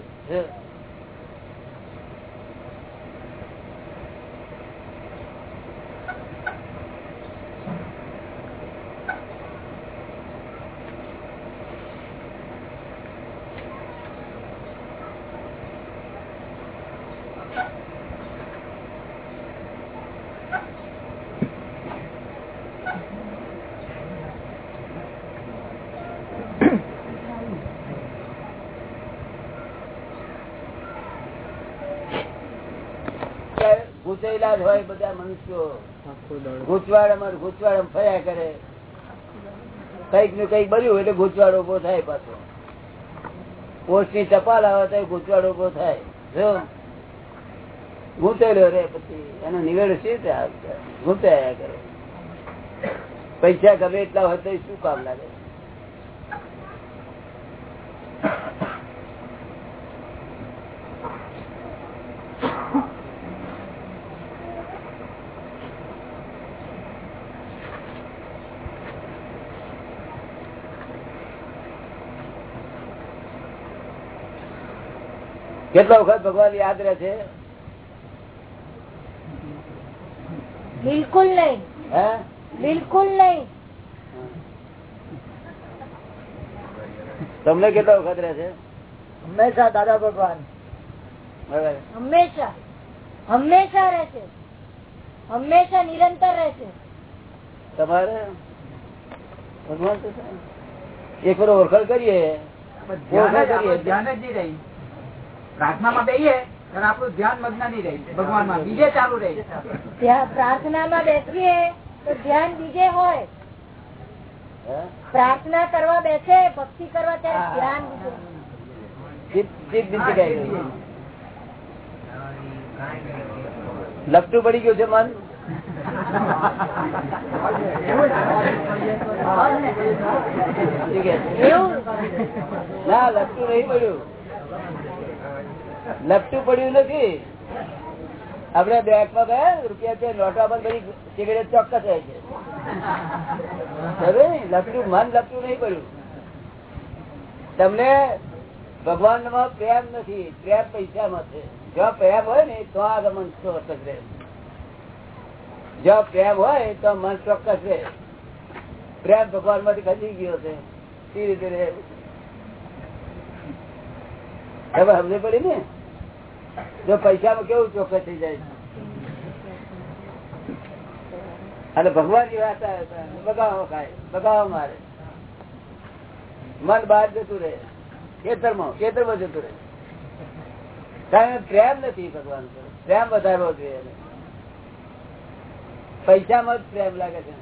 Speaker 3: ગુચેલા જ હોય બધા મનુષ્યો. ગૂંચવાડામાં ગૂંચવાડામાં ફર્યા કરે. કંઈક ને કંઈક બન્યું એટલે ગૂંચવાડો ઊભો થાય પાછો. પોસ્ટની ટપાલ આવે તો ગૂંચવાડો ઊભો થાય. જો. ગૂંચેલો રે પછી. એનો નિવેડ શી રીતે આવશે ગૂંચાયા કરે. પૈસા ગમે એટલા હોય તો શું કામ લાગે? કેટલા વખત ભગવાન યાદ રહે છે?
Speaker 1: બિલકુલ નહીં. બિલકુલ નહીં.
Speaker 3: તમને કેટલા વખત રહે છે?
Speaker 4: હંમેશા દાદા ભગવાન.
Speaker 1: હંમેશા. હંમેશા રહે રહેશે હંમેશા નિરંતર રહેશે
Speaker 3: તમારે? ભગવાન તો છે. એક વાર ઓળખણ કરીએ. ઓળખાણ કરીએ.
Speaker 2: ધ્યાન જ નહીં રહી. પ્રાર્થનામાં બેસીએ ત્યારે આપણું ધ્યાન મગ્ન નહીં રહી ભગવાનમાં બીજે ચાલુ રહે
Speaker 1: ત્યાં પ્રાર્થનામાં બેસીએ તો ધ્યાન બીજે હોય. પ્રાર્થના કરવા બેસે ભક્તિ કરવા ત્યારે ધ્યાન.
Speaker 3: લપટું પડી ગયું છે મન? ના લપટું નહીં પડ્યું. લપટું પડ્યું નથી. આપડે બેંકમાં ગયા, રૂપિયા છે પણ બધી સિગરેટ ચોક્કસ હોય છે. લપટું, મન લપટું નહીં પડ્યું. તમને ભગવાનમાં પ્રેમ નથી, પ્રેમ પૈસા માં છે. જો પ્રેમ હોય ને તો આ મન ચોક્કસ રહે. જો પ્રેમ હોય તો મન ચોક્કસ રહે. પ્રેમ ભગવાનમાંથી ખસી ગયો છે. એ રીતે રહે. સમજ પડી ને? જો પૈસામાં કેવું ચોખ્ખસ થઈ જાય? અને ભગવાનની બગાવો ખાય બગાવો મારે. મન બહાર જતું રહે, ખેતરમાં ખેતરમાં જતું રહે. કારણ પ્રેમ નથી ભગવાન પ્રેમ વધારવો જોઈએ પૈસામાં જ પ્રેમ લાગે છે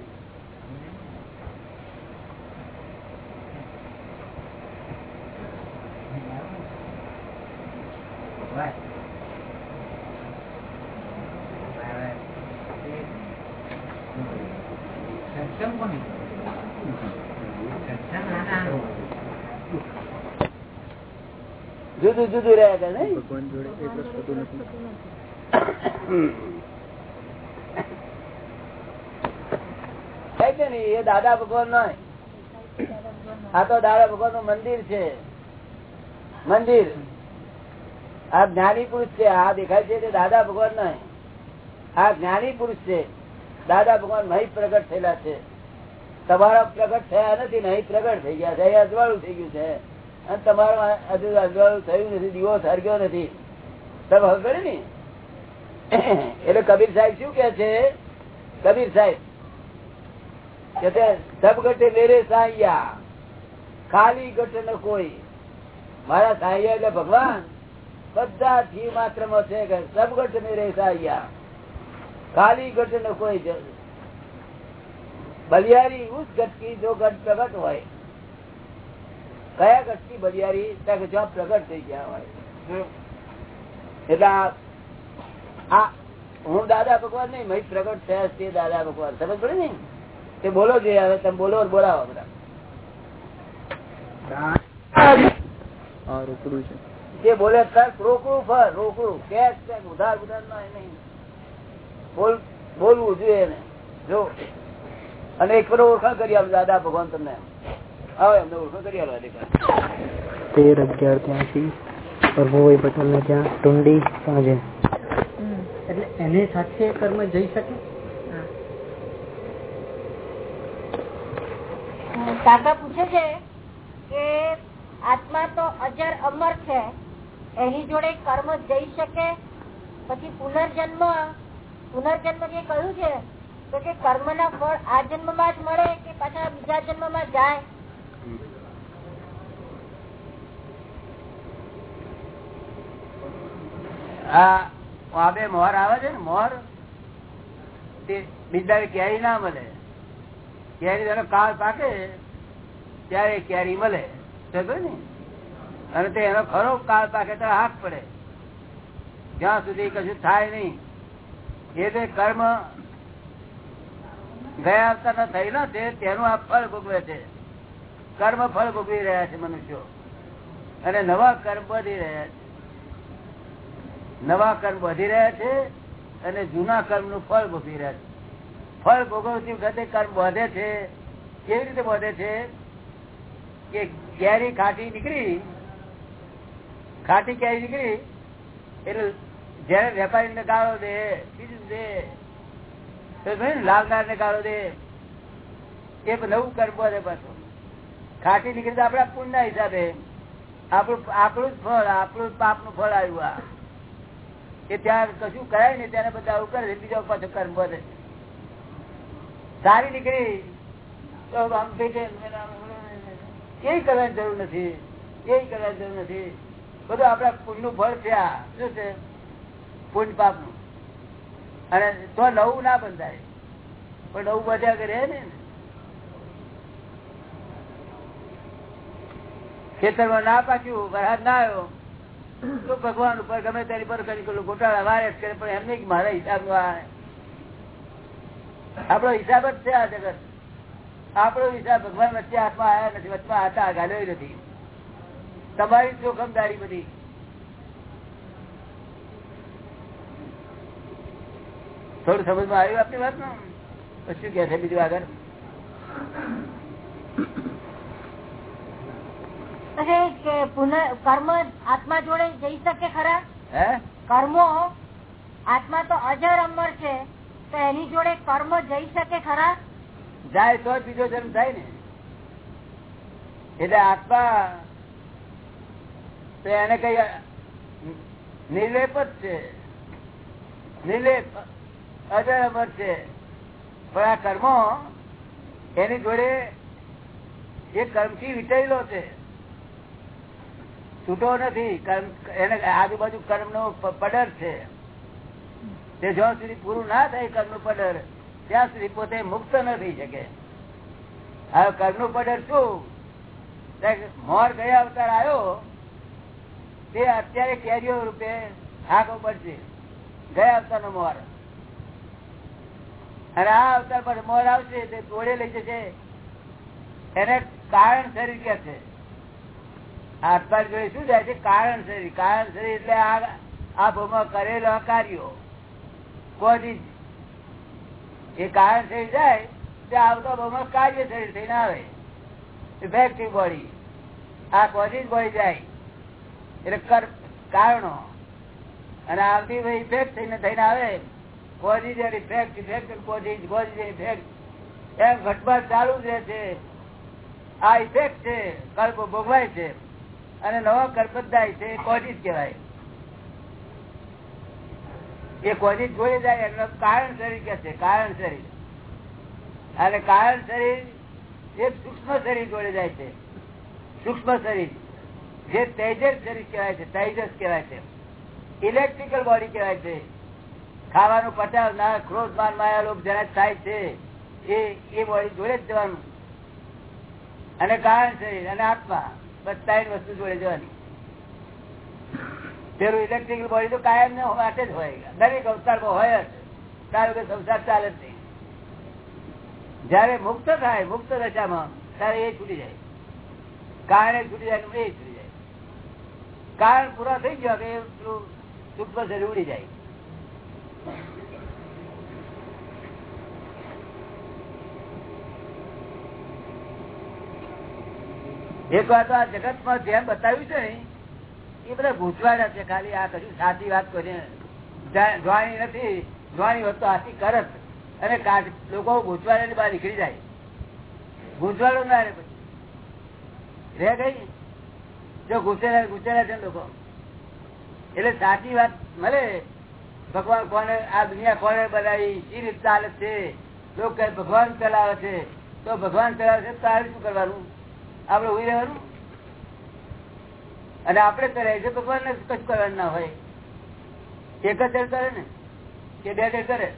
Speaker 2: સત્સંગ કોને સત્સંગ આના
Speaker 3: જુદું જુદું રહ્યા કરે નહીં?
Speaker 5: ભગવાન જોડે નથી.
Speaker 3: એ દાદા ભગવાન નો આ તો દાદા ભગવાનનું મંદિર છે. મંદિર. આ જ્ઞાની પુરુષ છે. આ દેખાય છે તે દાદા ભગવાન નો આ જ્ઞાની પુરુષ છે. દાદા ભગવાન મહી પ્રગટ થયેલા છે. તમારા પ્રગટ થયા નથી ને અહીં પ્રગટ થઈ ગયા છે. અજવાળું થઈ ગયું છે. અને તમારું અજવાળું થયું નથી, દીવો સળગ્યો નથી. તમે હવે ને એટલે કબીર સાહેબ શું કે છે? કબીર સાહેબ, કે સબ ગટે મેરે સાહિયા ખાલી ગટ ન કોઈ. મારા સાહિયા એટલે ભગવાન. બધા થી માત્રમાં છે કે ગટ મેરે સાહિયા ખાલી ગટ ન કોઈ બલિયારી ઉસ ઘટ જો ઘટ પ્રગટ હોય. કયા ઘટ બલિયારી? ત્યાં જો પ્રગટ થઈ ગયા હોય. એટલે હું દાદા ભગવાન નહીં, મહી પ્રગટ થયા તે દાદા ભગવાન. સમજ પડે ને? તે બોલો જોઈએ હવે તમે બોલો બોલાવો બધા.
Speaker 5: રોકડું છે
Speaker 3: જે બોલે રોકડું ફર, રોકડું. કેશ ઉધાર ઉધાર નહીં. બોલવું જોઈએ એને. જો અને એક ફરો ઓળખાણ કરી આપ દાદા ભગવાન તમને. આવે અમને ઓળખાણ કરી આલો
Speaker 5: તેર અગિયાર ત્યાંસી પ્રભુભાઈ પટેલ ને ત્યાં ટુંડી સાંજે.
Speaker 7: એટલે એને સાથે કર્મ જઈ શકે?
Speaker 1: કાકા પૂછે છે કે આત્મા તો અજર અમર છે એની જોડે કર્મ જઈ શકે? પછી પુનર્જન્મ પુનર્જન્મ જે કહ્યું છે તો કે કર્મ ના ફળ આ જન્મમાં જ મળે કે પાછા બીજા જન્મમાં જાય?
Speaker 3: આ બે મોર આવે છે ને મોર તે બીજા કેરી ના મળે. કેરી એનો કાળ પાકે, ત્યારે કેરી મળે. ને? અને તે એનો ખરો કાળ પાકે તો હાથ પડે. જ્યાં સુધી કશું થાય નહીં. એ જે કર્મ ગયા અવતાર થયેલા છે, તેનું આ ફળ ભોગવે છે. કર્મ ફળ ભોગવી રહ્યા છે મનુષ્યો. અને નવા કર્મ વધી રહ્યા છે. નવા કર્મ વધી રહ્યા છે અને જૂના કર્મનું ફળ ભોગવી રહ્યા છે. ફળ ભોગવતી વખતે કર્મ વધે છે. કેવી રીતે વધે છે? કે કેરી ખાટી નીકળી, ખાટી કેરી નીકળી, એટલે જયારે વેપારી ને ગાળો દે, બીજું દે લાલદાર ને ગાળો દે. એ નવું કરવું છે પાછું. ખાટી નીકળી આપડા પુણ્ય હિસાબે. આપણું આપણું જ ફળ, આપણું જ પાપનું ફળ આવ્યું આ. કે ત્યાં કશું કરાય ને ત્યારે બધા આવું કરે બીજા પાછું કર્મ વધે. સારી નીકળી. તો આમ એ કરવાની જરૂર નથી. એ કરવાની જરૂર નથી. બધું આપડા પુણ્યનું ફળ આ. શું છે? પુણ્ય પાપનું અને તો નવું ના બંધાય. પણ નવું બધા કરે ને ખેતરમાં ના પાક્યું, વરસાદ ના આવ્યો, તો ભગવાન ઉપર ગમે તેની પર ગોટાળા વારે જ કરે, પણ એમ નહીં મારા હિસાબ આપણો હિસાબ જ છે આ જગત. આપણો હિસાબ ભગવાન વચ્ચે હાથમાં આવ્યા નથી, વચમાં હાથા ગાલ્યો નથી. તમારી જોખમદારી બધી. થોડું સમજમાં આવ્યું આપની વાત શું કે છે બીજું આગળ?
Speaker 1: કર્મ આત્મા જોડે જઈ શકે ખરા?
Speaker 3: હે?
Speaker 1: કર્મો? આત્મા તો અજર અમર છે તો એની જોડે કર્મ જઈ શકે ખરા?
Speaker 3: જાય તો બીજો જન્મ થાય ને. એટલે આત્મા તો એને કઈ નિર્લેપ જ છે. નિર્લેપ. અજર અમર છે. પણ આ કર્મો એની જોડે એ કર્મથી વિટેલો છે. છૂટો નથી. કર્મ, એને આજુબાજુ કર્મ નો પડર છે. તે જ્યાં સુધી પૂરું ના થાય કર્મનું પડર, ત્યાં સુધી પોતે મુક્ત ન થઈ શકે. હવે કર્મનું પડર શું? મોર ગયા અવતાર આવ્યો? તે અત્યારે કેરીઓ રૂપે હાકો પડશે ગયા અવતાર નો મોર? અને આ અવતાર પર મોર આવશે તે તોડે લઈ જશે. એને કારણ શરીર કે છે. આત્મા જોડે શું જાય છે? કારણ શરીર. કારણ શરીર એટલે આ ભૂમાં કરેલા કાર્યો કોઈ એ કારણ શરીર જાય, તે આવતા ભૂમાં કાર્ય શરીર થઈને આવે. ઇફેક્ટિવ બોડી આ કોઝિજ બોડી જાય. એટલે કર કારણો. અને આવતી ઇફેક્ટ થઈને થઈને આવે. Causes and effect effect causes causes effect એમ ઘટબાટ ચાલુ જ છે. આ ઇફેક્ટ છે, કલ્પ ભોગવાય છે. અને નવા કર્મદાય છે કોઝિજ કહેવાય. એ કોઝિજ જોઈ જાય, એનું કારણ શરીર કે છે? કારણ શરીર. અને કારણ શરીર એ સૂક્ષ્મ શરીર જોડે જાય છે. સૂક્ષ્મ શરીર. જે તેજસ શરીર કહેવાય છે, તેજસ કહેવાય છે. ઇલેક્ટ્રિકલ બોડી કહેવાય છે. ખાવાનું પટાવ ના ક્રોધ માન માયા લોક જરા થાય છે, એ એ બોડી જોડે જ જવાનું. અને કારણ છે, અને આત્મા બસ ત્રણ વસ્તુ જોડે જવાની. પેલું ઇલેક્ટ્રિકલ બોડી તો કાયમ ને માટે જ હોય. દરેક અવતારમાં હોય જ. તારું કે સંસાર ચાલે જ નહીં. જયારે મુક્ત થાય, મુક્ત દશામાં, ત્યારે એ છૂટી જાય. કારણે છૂટી જાય એ છૂટી જાય. કારણ પૂરા થઈ ગયો કે સૂક્ષ્મ શરીર ઉડી જાય. એક વાત આ જગતમાં જેમ બતાવ્યું છે એ બધા ભૂતવાડા છે, ખાલી આ કશું સાચી વાત કરીને જોવાની નથી. જોવાની હોત તો આથી કરત અને લોકો ભૂતવાડા ની બહાર નીકળી જાય. ભૂતવાડો ના રે પછી. રે ગઈ જો ઘૂસેલા ઘૂસેલા છે લોકો. એટલે સાચી વાત મળે. ભગવાન કોને, આ દુનિયા કોને બનાવી? શી રીત ચાલે છે? લોકો ભગવાન ચલાવે છે. તો ભગવાન ચલાવે છે તારે શું કરવાનું? આપડે ઉઈ રહેવાનું? અને આપડે કરે છે ભગવાન ને કશું કરવાનું ના હોય. એક જ કરે ને? કે બે ડેર કરે?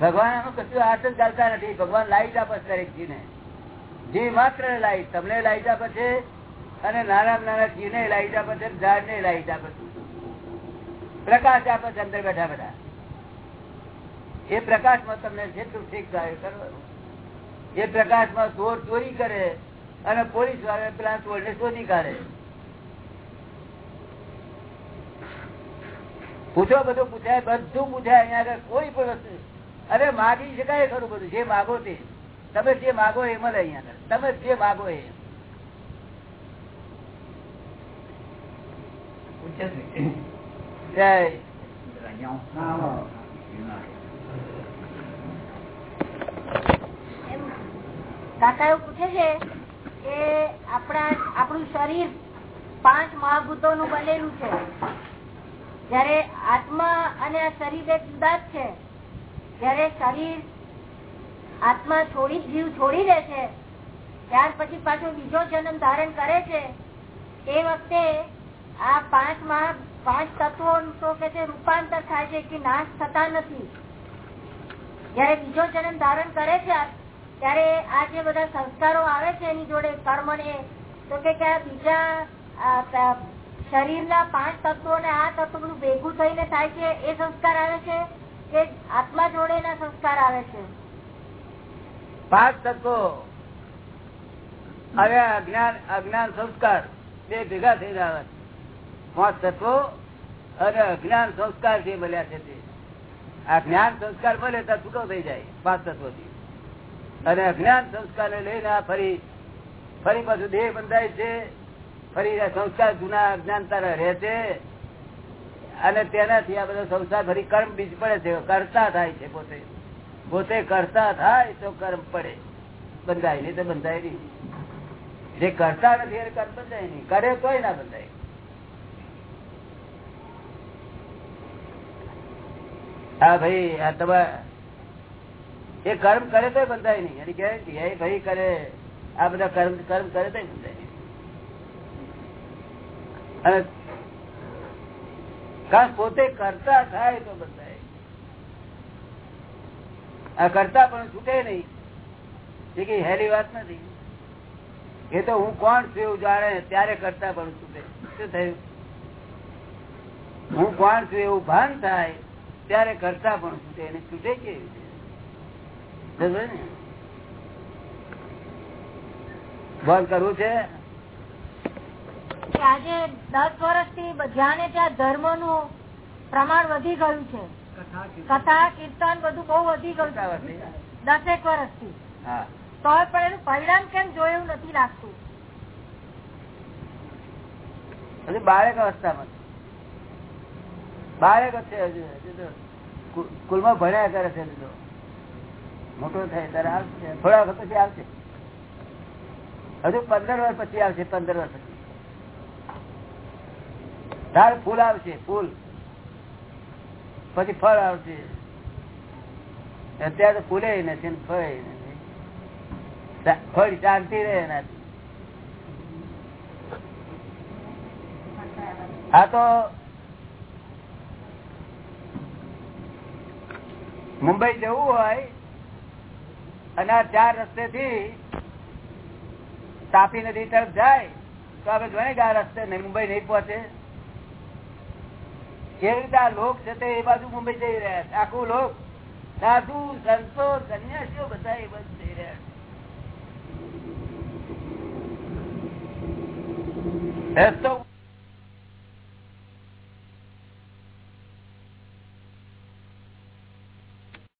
Speaker 3: ભગવાન આનું કશું હાથ જ ચાલતા નથી. ભગવાન લાઈટ આપે છે દરેક જીને જીવ માત્ર લાઈટ તમને લાઈટ આપે છે અને નાના નાના જીવને લાઈટ આપે છે ઝાડ ને લાઈટ આપે છે. પ્રકાશ આપે છે અંદર બેઠા બેઠા. એ પ્રકાશમાં તમને જેટલું ઠીક થાય કરવાનું. એ પ્રકાશમાં ચોર ચોરી કરે અને પોલીસવાળા પેલા ચોર ને શોધી કાઢે. પૂછો બધું પૂછાય બધું પૂછાય, અહીંયા આગળ કોઈ પણ વસ્તુ. અરે માગી શકાય ખરું બધું, જે માગો તે. તમે જે માગો એ મળે અહીંયા તમે જે માગો એ.
Speaker 1: કાકા એવું પૂછે છે કે આપણા, આપણું શરીર પાંચ મહાભૂતો નું બનેલું છે. જયારે આત્મા અને આ શરીર એક જુદા જ છે, જયારે શરીર આત્મા છોડી, જીવ છોડી દે છે, ત્યાર પછી પાછો બીજો જન્મ ધારણ કરે છે એ વખતે આ પાંચ મહા પાંચ તત્વો તો કે છે રૂપાંતર થાય છે કે નાશ થતા નથી. જયારે બીજો જન્મ ધારણ કરે છે, ત્યારે આ જે બધા સંસ્કારો આવે છે એની જોડે કર્મ ને તો કે બીજા શરીરના પાંચ તત્વો ને આ તત્વ બધું ભેગું થઈને થાય છે, એ સંસ્કાર આવે છે કે આત્મા જોડે ના સંસ્કાર આવે છે?
Speaker 3: પાંચ તત્વો. હવે અજ્ઞાન અજ્ઞાન સંસ્કાર બે ભેગા થઈને આવે પાંચ તત્વો અને અજ્ઞાન સંસ્કાર જે મળ્યા છે તે. આ જ્ઞાન સંસ્કાર મળે તો છૂટો થઈ જાય પાંચ તત્વો થી અને અજ્ઞાન સંસ્કાર ને લઈને ફરી ફરી પાછું દેહ બંધાય છે, ફરી સંસ્કાર જૂના અજ્ઞાનતા રહે છે, અને તેનાથી આ બધો સંસાર ફરી કર્મ બીજ પડે છે. કરતા થાય છે પોતે. પોતે કરતા થાય તો કર્મ પડે. બંધાય નહીં તો બંધાય નહીં. જે કરતા નથી એને કર્મ બંધાય નહીં. કરે તોય ના બંધાય. હા ભાઈ, આ તમે, એ કર્મ કરે તો બંધાય નહીં. એની ગેરંટી ભાઈ કરે, આ બધા કર્મ કર્મ કરે તો બંધાય અને કારણ પોતે કરતા થાય તો બંધાય આ કરતા પણ છૂટે નહીં. એ કઈ હેરી વાત નથી. એ તો હું કોણ છું જાણે, ત્યારે કરતા પણ છૂટે. શું થયું? હું કોણ છું એવું ભાન થાય ત્યારે કરતા પણ છૂટે. એને છૂટે કેવી રીતે? કરવું છે?
Speaker 1: આજે દસ વર્ષથી જ્યાં ને ત્યાં ધર્મનું પ્રમાણ વધી ગયું છે. કથા કીર્તન. બધું બહુ વધી ગયું છે. દસેક વર્ષથી.
Speaker 3: થી
Speaker 1: તો પણ એનું પરિણામ કેમ જોયું નથી લાગતું?
Speaker 3: બાળક અવસ્થામાં સ્કૂલમાં ભણ્યા કરે છે મોટો થાય ત્યારે આવશે થોડા વખત પછી આવશે હજુ પંદર વર્ષ પછી આવશે પંદર વર્ષ પછી. તાર ફૂલ આવશે, ફૂલ. પછી ફળ આવશે. અત્યારે તો ફૂલે નથી ફળે નથી. ફળ શાંતિ રહે એનાથી. આ તો મુંબઈ જવું હોય અને આ ચાર રસ્તે થી તાપી નદી તરફ જાય, તો આપડે જોઈએ કે રસ્તે મુંબઈ નહીં પહોંચે. જે રીતે લોક છે તે એ બાજુ મુંબઈ જઈ રહ્યા છે? આખું લોક સાધુ, સંતો, સંન્યાસીઓ બધા એ બાજુ જઈ રહ્યા છે.